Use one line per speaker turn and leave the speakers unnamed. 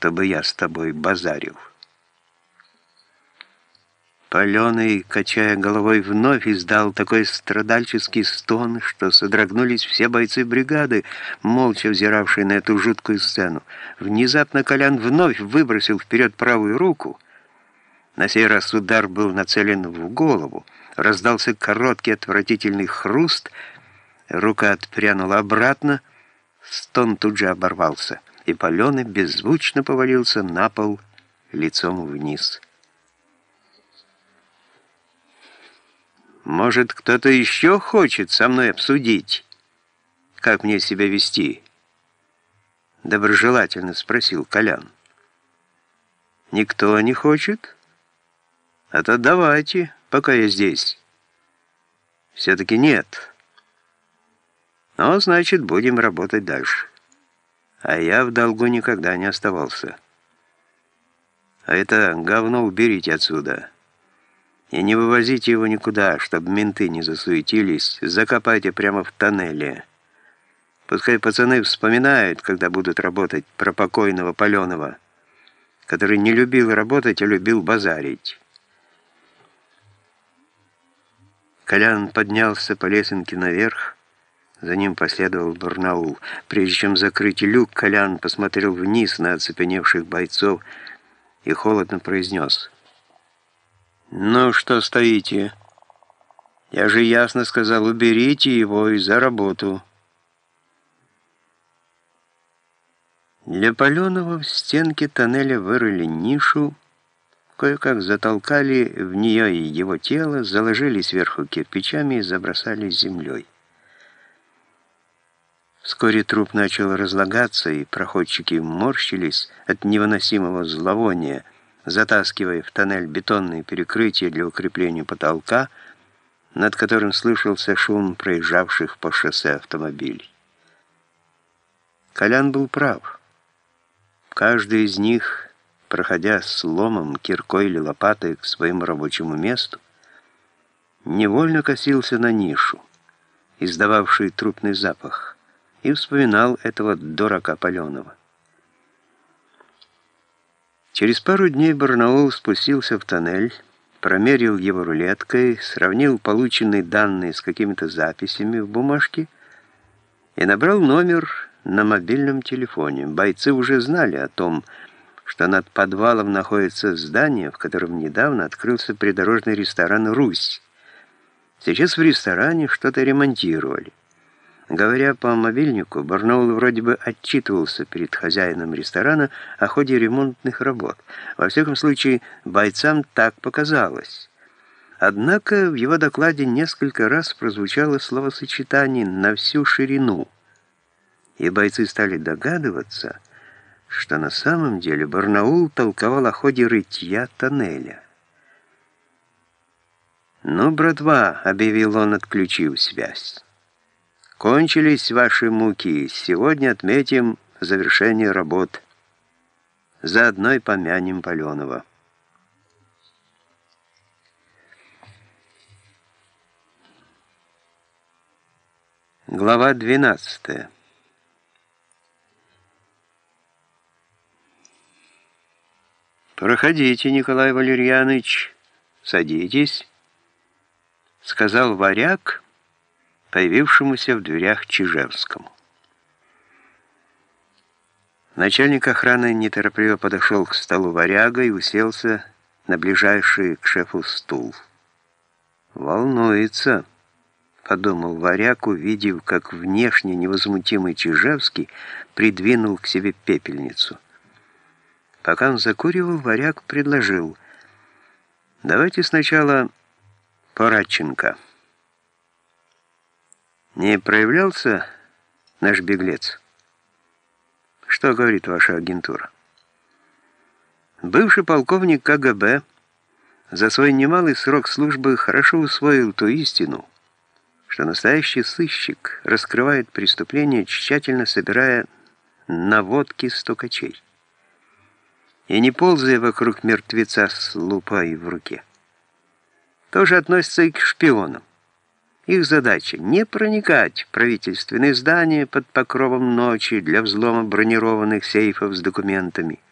чтобы я с тобой базарил». Паленый, качая головой, вновь издал такой страдальческий стон, что содрогнулись все бойцы бригады, молча взиравшие на эту жуткую сцену. Внезапно Колян вновь выбросил вперед правую руку. На сей раз удар был нацелен в голову. Раздался короткий отвратительный хруст, рука отпрянула обратно, стон тут же оборвался, и Паленый беззвучно повалился на пол лицом вниз. Может, кто-то еще хочет со мной обсудить, как мне себя вести?» Доброжелательно спросил Колян. «Никто не хочет? А то давайте, пока я здесь». «Все-таки нет. Но, значит, будем работать дальше. А я в долгу никогда не оставался. А это говно уберите отсюда». И не вывозите его никуда, чтобы менты не засуетились, закопайте прямо в тоннеле. Пускай пацаны вспоминают, когда будут работать про покойного Паленова, который не любил работать, а любил базарить. Колян поднялся по лесенке наверх, за ним последовал Барнаул. Прежде чем закрыть люк, Колян посмотрел вниз на оцепеневших бойцов и холодно произнес — «Ну что стоите? Я же ясно сказал, уберите его и за работу». Для Паленова в стенке тоннеля вырыли нишу, кое-как затолкали в нее его тело, заложили сверху кирпичами и забросали землей. Вскоре труп начал разлагаться, и проходчики морщились от невыносимого зловония, затаскивая в тоннель бетонные перекрытия для укрепления потолка, над которым слышался шум проезжавших по шоссе автомобилей. Колян был прав. Каждый из них, проходя с ломом, киркой или лопатой к своему рабочему месту, невольно косился на нишу, издававшую трупный запах, и вспоминал этого дурака паленого. Через пару дней Барнаул спустился в тоннель, промерил его рулеткой, сравнил полученные данные с какими-то записями в бумажке и набрал номер на мобильном телефоне. Бойцы уже знали о том, что над подвалом находится здание, в котором недавно открылся придорожный ресторан «Русь». Сейчас в ресторане что-то ремонтировали. Говоря по мобильнику, Барнаул вроде бы отчитывался перед хозяином ресторана о ходе ремонтных работ. Во всяком случае, бойцам так показалось. Однако в его докладе несколько раз прозвучало словосочетание «на всю ширину», и бойцы стали догадываться, что на самом деле Барнаул толковал о ходе рытья тоннеля. «Ну, братва», — объявил он, отключив связь. Кончились ваши муки. Сегодня отметим завершение работ. Заодно и помянем Паленова. Глава 12 «Проходите, Николай Валерьянович, садитесь», — сказал варяг, — появившемуся в дверях Чижевскому. Начальник охраны неторопливо подошел к столу варяга и уселся на ближайший к шефу стул. «Волнуется», — подумал варяг, увидев, как внешне невозмутимый Чижевский придвинул к себе пепельницу. Пока он закуривал, варяг предложил, «Давайте сначала Порадченко». Не проявлялся наш беглец? Что говорит ваша агентура? Бывший полковник КГБ за свой немалый срок службы хорошо усвоил ту истину, что настоящий сыщик раскрывает преступления, тщательно собирая наводки стукачей и не ползая вокруг мертвеца с лупой в руке. Тоже относится и к шпионам. Их задача — не проникать в правительственные здания под покровом ночи для взлома бронированных сейфов с документами —